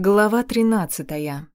Глава тринадцатая.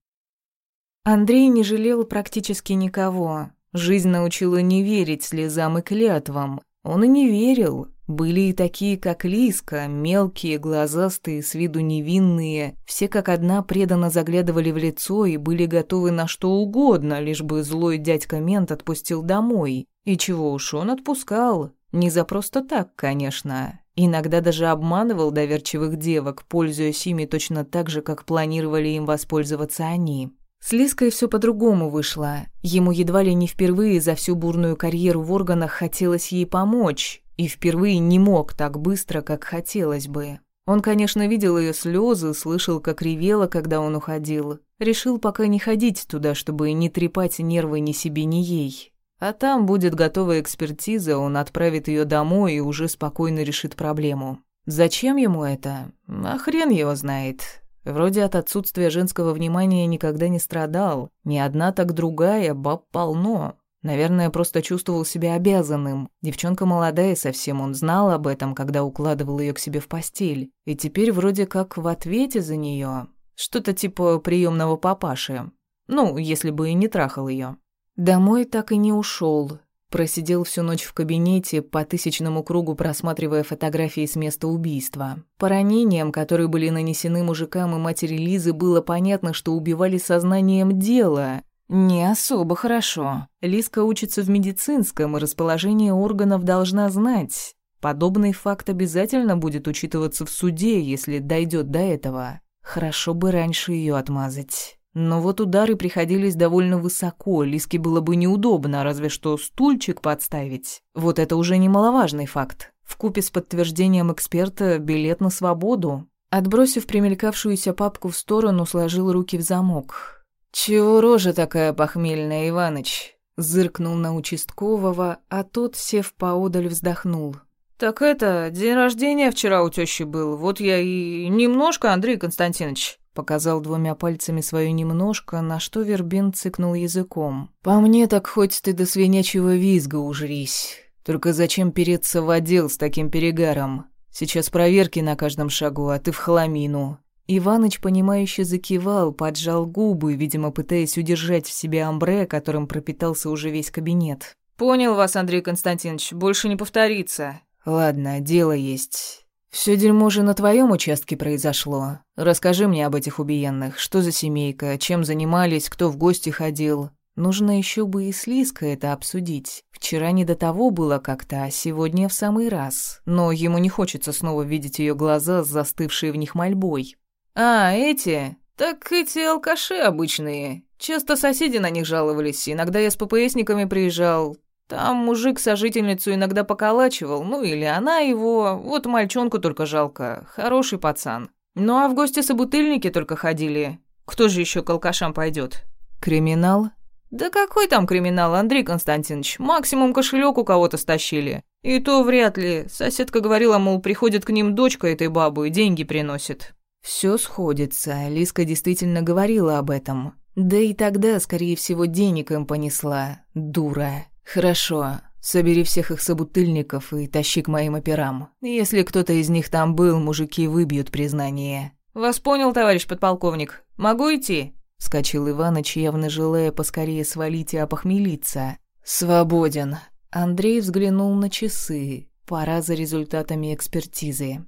Андрей не жалел практически никого. Жизнь научила не верить слезам и клятвам. Он и не верил. Были и такие, как Лиска, мелкие, глазастые, с виду невинные. Все как одна преданно заглядывали в лицо и были готовы на что угодно, лишь бы злой дядька Мент отпустил домой. И чего уж он отпускал. Не за просто так, конечно. Иногда даже обманывал доверчивых девок, пользуясь ими точно так же, как планировали им воспользоваться они. С Лиской все по-другому вышло. Ему едва ли не впервые за всю бурную карьеру в органах хотелось ей помочь, и впервые не мог так быстро, как хотелось бы. Он, конечно, видел ее слезы, слышал, как ревела, когда он уходил. Решил пока не ходить туда, чтобы не трепать нервы ни себе, ни ей. А там будет готовая экспертиза, он отправит ее домой и уже спокойно решит проблему. Зачем ему это? А хрен его знает. Вроде от отсутствия женского внимания никогда не страдал. Ни одна, так другая, баб полно. Наверное, просто чувствовал себя обязанным. Девчонка молодая совсем, он знал об этом, когда укладывал ее к себе в постель. И теперь вроде как в ответе за нее. Что-то типа приемного папаши. Ну, если бы и не трахал ее. Домой так и не ушел. Просидел всю ночь в кабинете, по тысячному кругу просматривая фотографии с места убийства. По ранениям, которые были нанесены мужикам и матери Лизы, было понятно, что убивали сознанием дела. Не особо хорошо. Лизка учится в медицинском, и расположение органов должна знать. Подобный факт обязательно будет учитываться в суде, если дойдет до этого. Хорошо бы раньше ее отмазать. Но вот удары приходились довольно высоко, Лиске было бы неудобно, разве что стульчик подставить. Вот это уже немаловажный факт. Вкупе с подтверждением эксперта билет на свободу. Отбросив примелькавшуюся папку в сторону, сложил руки в замок. «Чего рожа такая похмельная, Иваныч?» Зыркнул на участкового, а тот, сев поодаль, вздохнул. «Так это, день рождения вчера у тещи был, вот я и... немножко, Андрей Константинович». Показал двумя пальцами свое немножко, на что Вербин цыкнул языком. «По мне так хоть ты до свинячьего визга ужрись. Только зачем переться в отдел с таким перегаром? Сейчас проверки на каждом шагу, а ты в хламину». Иваныч, понимающе закивал, поджал губы, видимо, пытаясь удержать в себе амбре, которым пропитался уже весь кабинет. «Понял вас, Андрей Константинович, больше не повторится». «Ладно, дело есть. Все дерьмо же на твоем участке произошло. Расскажи мне об этих убиенных. Что за семейка, чем занимались, кто в гости ходил. Нужно еще бы и с Лиской это обсудить. Вчера не до того было как-то, а сегодня в самый раз. Но ему не хочется снова видеть ее глаза, застывшие в них мольбой. «А, эти? Так эти алкаши обычные. Часто соседи на них жаловались. Иногда я с ППСниками приезжал. Там мужик сожительницу иногда поколачивал, ну или она его, вот мальчонку только жалко, хороший пацан. Ну а в гости собутыльники только ходили. Кто же еще к алкашам пойдет? Криминал? Да какой там криминал, Андрей Константинович? Максимум кошелек у кого-то стащили. И то вряд ли. Соседка говорила, мол, приходит к ним дочка этой бабы и деньги приносит. Все сходится. Лиска действительно говорила об этом. Да и тогда, скорее всего, денег им понесла. Дура. «Хорошо. Собери всех их собутыльников и тащи к моим операм. Если кто-то из них там был, мужики выбьют признание». «Вас понял, товарищ подполковник. Могу идти?» Вскочил Иваныч, явно желая поскорее свалить и опохмелиться. «Свободен». Андрей взглянул на часы. Пора за результатами экспертизы.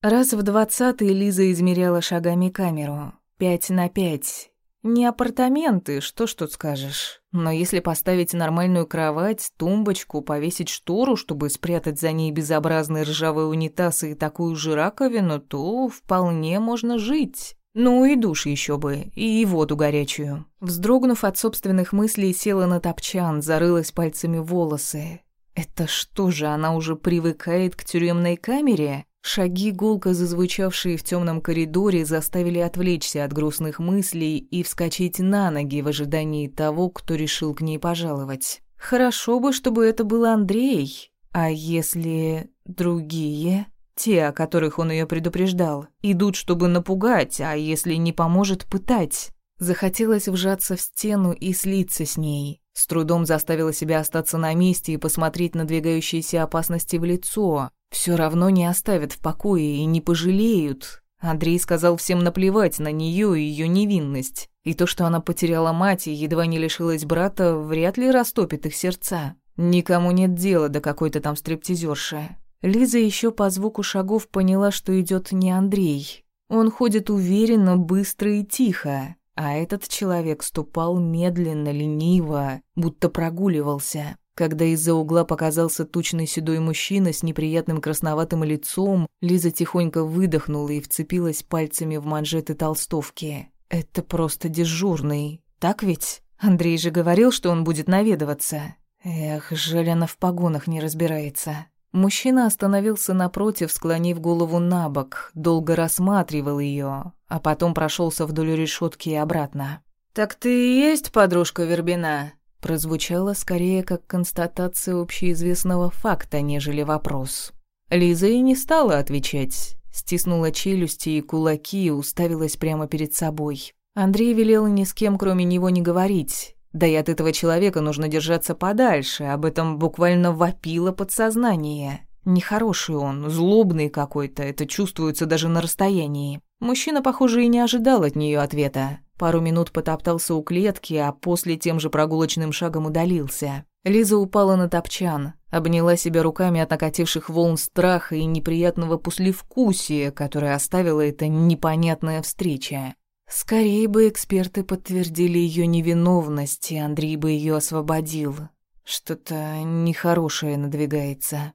Раз в двадцатый Лиза измеряла шагами камеру. Пять на пять. Не апартаменты, что ж тут скажешь. Но если поставить нормальную кровать, тумбочку, повесить штору, чтобы спрятать за ней безобразный ржавый унитаз и такую же раковину, то вполне можно жить. Ну и душ еще бы, и воду горячую. Вздрогнув от собственных мыслей, села на топчан, зарылась пальцами волосы. Это что же, она уже привыкает к тюремной камере? Шаги, гулко зазвучавшие в темном коридоре, заставили отвлечься от грустных мыслей и вскочить на ноги в ожидании того, кто решил к ней пожаловать. Хорошо бы, чтобы это был Андрей. А если другие, те, о которых он ее предупреждал, идут, чтобы напугать, а если не поможет, пытать? Захотелось вжаться в стену и слиться с ней. С трудом заставила себя остаться на месте и посмотреть надвигающиеся опасности в лицо. Все равно не оставят в покое и не пожалеют. Андрей сказал всем наплевать на нее и ее невинность. И то, что она потеряла мать и едва не лишилась брата, вряд ли растопит их сердца. Никому нет дела до какой-то там стриптизерши. Лиза еще по звуку шагов поняла, что идет не Андрей. Он ходит уверенно, быстро и тихо, а этот человек ступал медленно, лениво, будто прогуливался. Когда из-за угла показался тучный седой мужчина с неприятным красноватым лицом, Лиза тихонько выдохнула и вцепилась пальцами в манжеты толстовки. «Это просто дежурный. Так ведь? Андрей же говорил, что он будет наведываться. Эх, жаль, она в погонах не разбирается». Мужчина остановился напротив, склонив голову на бок, долго рассматривал ее, а потом прошелся вдоль решетки и обратно. «Так ты и есть подружка Вербина?» Прозвучало скорее как констатация общеизвестного факта, нежели вопрос. Лиза и не стала отвечать, стиснула челюсти и кулаки и уставилась прямо перед собой. Андрей велел ни с кем, кроме него, не говорить. Да и от этого человека нужно держаться подальше, об этом буквально вопило подсознание. Нехороший он, злобный какой-то, это чувствуется даже на расстоянии. Мужчина, похоже, и не ожидал от нее ответа. Пару минут потоптался у клетки, а после тем же прогулочным шагом удалился. Лиза упала на топчан, обняла себя руками от накативших волн страха и неприятного послевкусия, которое оставила эта непонятная встреча. Скорее бы эксперты подтвердили ее невиновность, и Андрей бы ее освободил. Что-то нехорошее надвигается.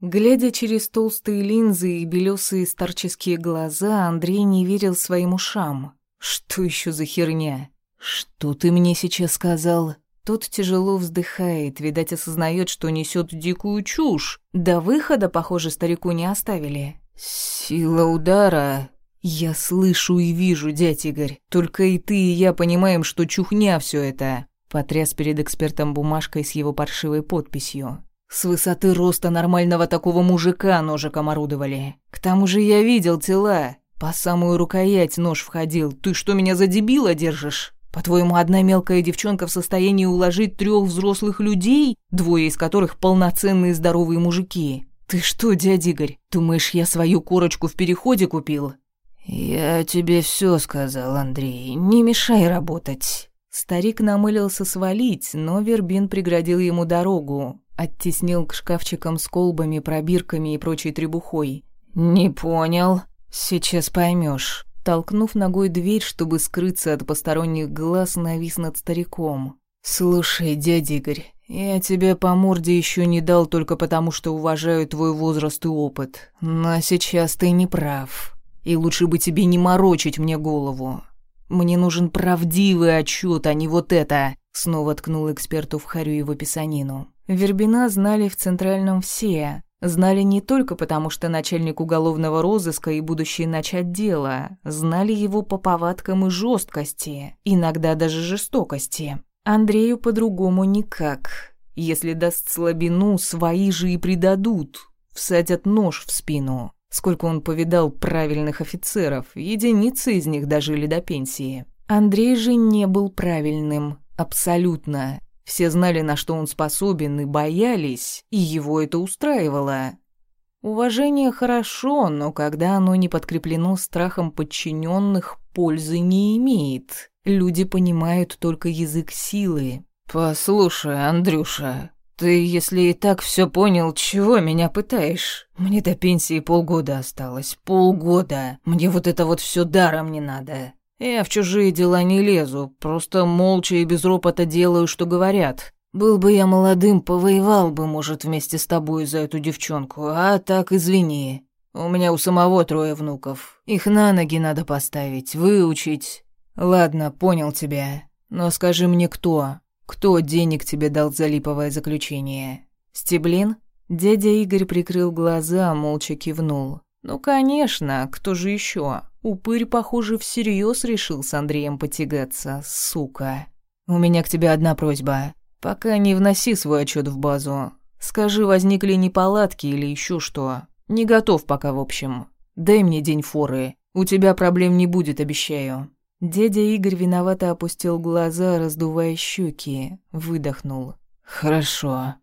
Глядя через толстые линзы и белесые старческие глаза, Андрей не верил своим ушам. «Что еще за херня? Что ты мне сейчас сказал?» Тот тяжело вздыхает, видать, осознает, что несет дикую чушь. До выхода, похоже, старику не оставили. «Сила удара...» «Я слышу и вижу, дядь Игорь. Только и ты, и я понимаем, что чухня все это». Потряс перед экспертом бумажкой с его паршивой подписью. С высоты роста нормального такого мужика ножиком орудовали. К тому же я видел тела. По самую рукоять нож входил. Ты что, меня за дебила держишь? По-твоему, одна мелкая девчонка в состоянии уложить трех взрослых людей, двое из которых полноценные здоровые мужики? Ты что, дядя Игорь, думаешь, я свою корочку в переходе купил? Я тебе все сказал, Андрей, не мешай работать. Старик намылился свалить, но Вербин преградил ему дорогу, Оттеснил к шкафчикам с колбами, пробирками и прочей требухой. «Не понял. Сейчас поймешь. Толкнув ногой дверь, чтобы скрыться от посторонних глаз, навис над стариком. «Слушай, дядя Игорь, я тебе по морде еще не дал только потому, что уважаю твой возраст и опыт. Но сейчас ты не прав. И лучше бы тебе не морочить мне голову. Мне нужен правдивый отчет, а не вот это!» Снова ткнул эксперту в харю его писанину. Вербина знали в Центральном все. Знали не только потому, что начальник уголовного розыска и будущий начать дело, знали его по повадкам и жесткости, иногда даже жестокости. Андрею по-другому никак. Если даст слабину, свои же и предадут. Всадят нож в спину. Сколько он повидал правильных офицеров, единицы из них дожили до пенсии. Андрей же не был правильным. Абсолютно. Все знали, на что он способен, и боялись, и его это устраивало. Уважение хорошо, но когда оно не подкреплено страхом подчиненных, пользы не имеет. Люди понимают только язык силы. «Послушай, Андрюша, ты, если и так все понял, чего меня пытаешь? Мне до пенсии полгода осталось. Полгода. Мне вот это вот все даром не надо. Я в чужие дела не лезу, просто молча и без ропота делаю, что говорят. Был бы я молодым, повоевал бы, может, вместе с тобой за эту девчонку, а так извини. У меня у самого трое внуков. Их на ноги надо поставить, выучить. Ладно, понял тебя. Но скажи мне, кто? Кто денег тебе дал за липовое заключение? Стеблин? Дядя Игорь прикрыл глаза, молча кивнул. Ну, конечно, кто же еще? Упырь, похоже, всерьез решил с Андреем потягаться, сука. У меня к тебе одна просьба. Пока не вноси свой отчет в базу. Скажи, возникли неполадки или еще что. Не готов пока, в общем. Дай мне день форы. У тебя проблем не будет, обещаю». Дядя Игорь виновато опустил глаза, раздувая щеки, выдохнул. «Хорошо».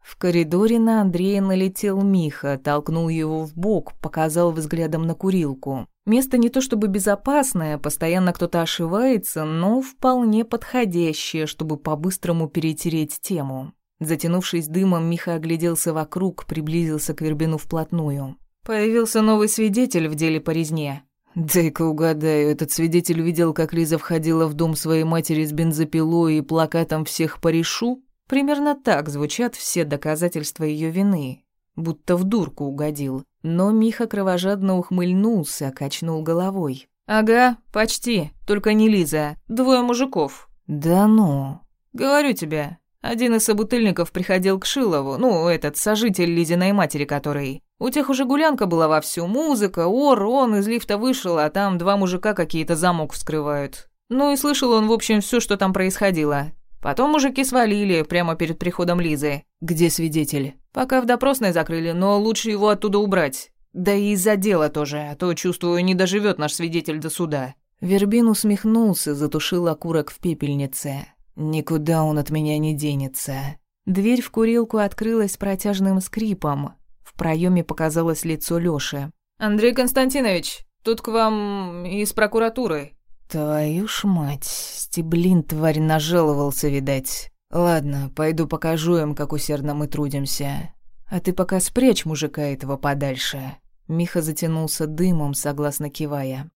В коридоре на Андрея налетел Миха, толкнул его в бок, показал взглядом на курилку. Место не то чтобы безопасное, постоянно кто-то ошивается, но вполне подходящее, чтобы по-быстрому перетереть тему. Затянувшись дымом, Миха огляделся вокруг, приблизился к Вербину вплотную. Появился новый свидетель в деле по резне. «Дай-ка угадаю, этот свидетель видел, как Лиза входила в дом своей матери с бензопилой и плакатом «Всех порешу»?» Примерно так звучат все доказательства ее вины, будто в дурку угодил. Но Миха кровожадно ухмыльнулся, качнул головой. «Ага, почти, только не Лиза, двое мужиков». «Да ну...» «Говорю тебе, один из собутыльников приходил к Шилову, ну, этот, сожитель Лизиной матери который. У тех уже гулянка была вовсю, музыка, ор, он из лифта вышел, а там два мужика какие-то замок вскрывают. Ну и слышал он, в общем, все, что там происходило. Потом мужики свалили прямо перед приходом Лизы. Где свидетель? Пока в допросной закрыли, но лучше его оттуда убрать. Да и из-за дела тоже, а то, чувствую, не доживет наш свидетель до суда. Вербин усмехнулся, затушил окурок в пепельнице. Никуда он от меня не денется. Дверь в курилку открылась протяжным скрипом. В проеме показалось лицо Лёши. «Андрей Константинович, тут к вам из прокуратуры». «Твою ж мать, Стеблин, тварь, нажаловался, видать. Ладно, пойду покажу им, как усердно мы трудимся. А ты пока спрячь мужика этого подальше». Миха затянулся дымом, согласно кивая.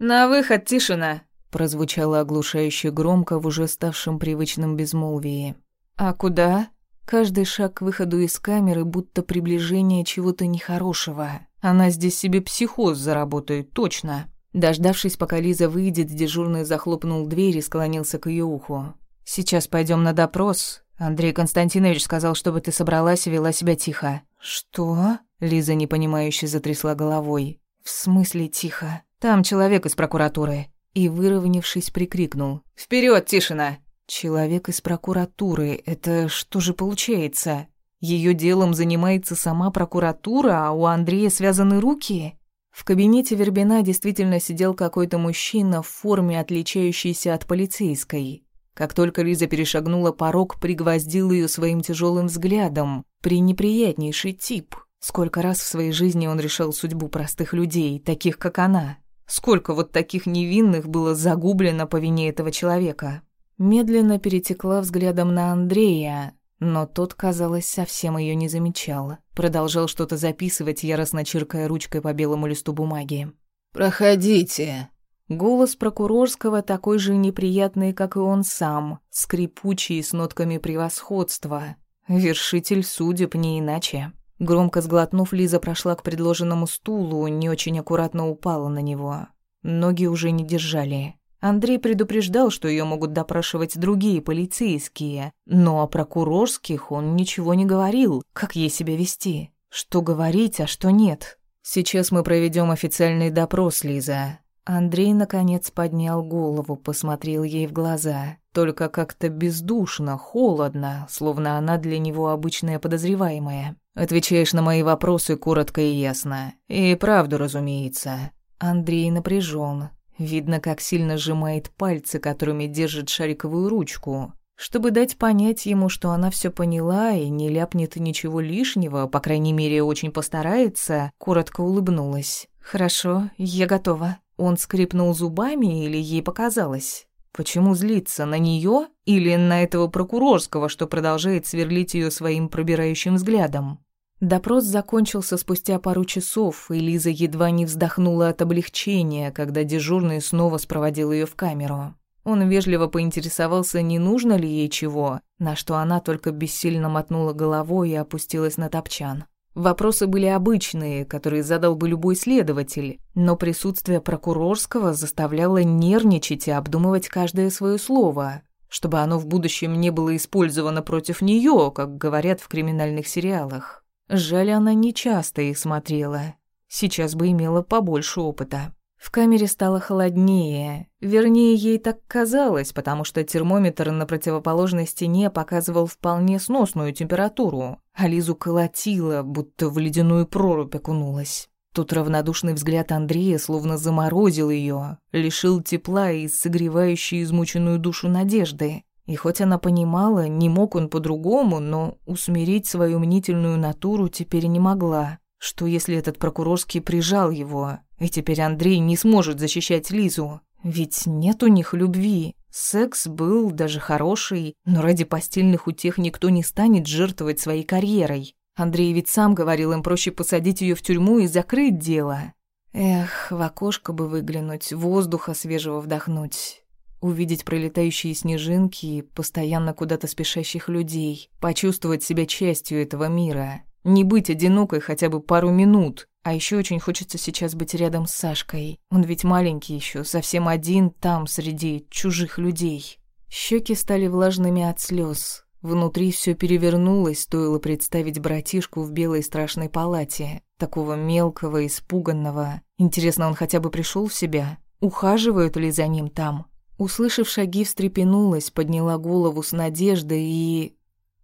«На выход, Тишина!» прозвучало оглушающе громко в уже ставшем привычном безмолвии. «А куда?» Каждый шаг к выходу из камеры будто приближение чего-то нехорошего. Она здесь себе психоз заработает, точно. Дождавшись, пока Лиза выйдет, дежурный захлопнул дверь и склонился к ее уху. «Сейчас пойдем на допрос. Андрей Константинович сказал, чтобы ты собралась и вела себя тихо». «Что?» Лиза непонимающе затрясла головой. «В смысле тихо? Там человек из прокуратуры» и, выровнявшись, прикрикнул. «Вперед, Тишина!» «Человек из прокуратуры, это что же получается? Ее делом занимается сама прокуратура, а у Андрея связаны руки?» В кабинете Вербина действительно сидел какой-то мужчина в форме, отличающейся от полицейской. Как только Лиза перешагнула порог, пригвоздил ее своим тяжелым взглядом. Пренеприятнейший тип. Сколько раз в своей жизни он решал судьбу простых людей, таких как она. Сколько вот таких невинных было загублено по вине этого человека. Медленно перетекла взглядом на Андрея, но тот, казалось, совсем ее не замечал. Продолжал что-то записывать, яростно чиркая ручкой по белому листу бумаги. «Проходите». Голос прокурорского такой же неприятный, как и он сам, скрипучий, с нотками превосходства. Вершитель судеб не иначе. Громко сглотнув, Лиза прошла к предложенному стулу, не очень аккуратно упала на него. Ноги уже не держали. Андрей предупреждал, что ее могут допрашивать другие полицейские, но о прокурорских он ничего не говорил. Как ей себя вести? Что говорить, а что нет? Сейчас мы проведем официальный допрос, Лиза. Андрей наконец поднял голову, посмотрел ей в глаза. Только как-то бездушно, холодно, словно она для него обычная подозреваемая. Отвечаешь на мои вопросы коротко и ясно. И правду, разумеется. Андрей напряжен. Видно, как сильно сжимает пальцы, которыми держит шариковую ручку. Чтобы дать понять ему, что она все поняла и не ляпнет ничего лишнего, по крайней мере, очень постарается, коротко улыбнулась. «Хорошо, я готова». Он скрипнул зубами или ей показалось? Почему злиться, на нее или на этого прокурорского, что продолжает сверлить ее своим пробирающим взглядом? Допрос закончился спустя пару часов, и Лиза едва не вздохнула от облегчения, когда дежурный снова спроводил ее в камеру. Он вежливо поинтересовался, не нужно ли ей чего, на что она только бессильно мотнула головой и опустилась на топчан. Вопросы были обычные, которые задал бы любой следователь, но присутствие прокурорского заставляло нервничать и обдумывать каждое свое слово, чтобы оно в будущем не было использовано против нее, как говорят в криминальных сериалах. Жаль, она не часто их смотрела. Сейчас бы имела побольше опыта. В камере стало холоднее. Вернее, ей так казалось, потому что термометр на противоположной стене показывал вполне сносную температуру, а Лизу колотило, будто в ледяную прорубь окунулась. Тут равнодушный взгляд Андрея словно заморозил ее, лишил тепла и согревающей измученную душу надежды. И хоть она понимала, не мог он по-другому, но усмирить свою мнительную натуру теперь не могла. Что если этот прокурорский прижал его, и теперь Андрей не сможет защищать Лизу? Ведь нет у них любви. Секс был даже хороший, но ради постельных утех никто не станет жертвовать своей карьерой. Андрей ведь сам говорил им проще посадить ее в тюрьму и закрыть дело. Эх, в окошко бы выглянуть, воздуха свежего вдохнуть увидеть пролетающие снежинки и постоянно куда-то спешащих людей, почувствовать себя частью этого мира, не быть одинокой хотя бы пару минут. А еще очень хочется сейчас быть рядом с Сашкой. Он ведь маленький еще, совсем один там среди чужих людей. Щеки стали влажными от слез. Внутри все перевернулось, стоило представить братишку в белой страшной палате, такого мелкого, испуганного. Интересно, он хотя бы пришел в себя? Ухаживают ли за ним там? Услышав шаги, встрепенулась, подняла голову с надеждой и...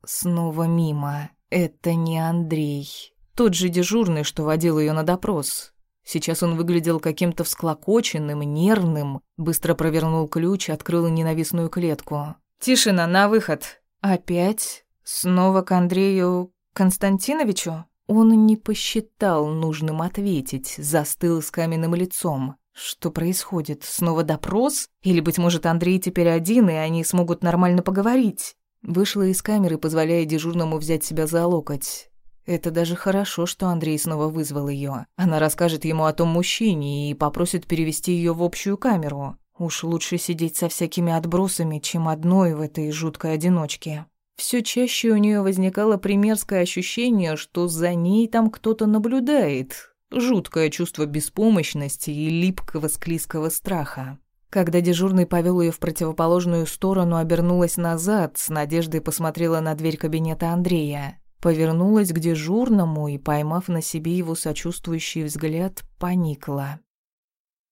Снова мимо. Это не Андрей. Тот же дежурный, что водил ее на допрос. Сейчас он выглядел каким-то всклокоченным, нервным. Быстро провернул ключ, открыл ненавистную клетку. «Тишина, на выход!» «Опять? Снова к Андрею Константиновичу?» Он не посчитал нужным ответить, застыл с каменным лицом. Что происходит? Снова допрос? Или, быть может, Андрей теперь один, и они смогут нормально поговорить? Вышла из камеры, позволяя дежурному взять себя за локоть. Это даже хорошо, что Андрей снова вызвал ее. Она расскажет ему о том мужчине и попросит перевести ее в общую камеру. Уж лучше сидеть со всякими отбросами, чем одной в этой жуткой одиночке. Все чаще у нее возникало примерское ощущение, что за ней там кто-то наблюдает, Жуткое чувство беспомощности и липкого склизкого страха. Когда дежурный повел ее в противоположную сторону, обернулась назад, с надеждой посмотрела на дверь кабинета Андрея. Повернулась к дежурному и, поймав на себе его сочувствующий взгляд, поникла.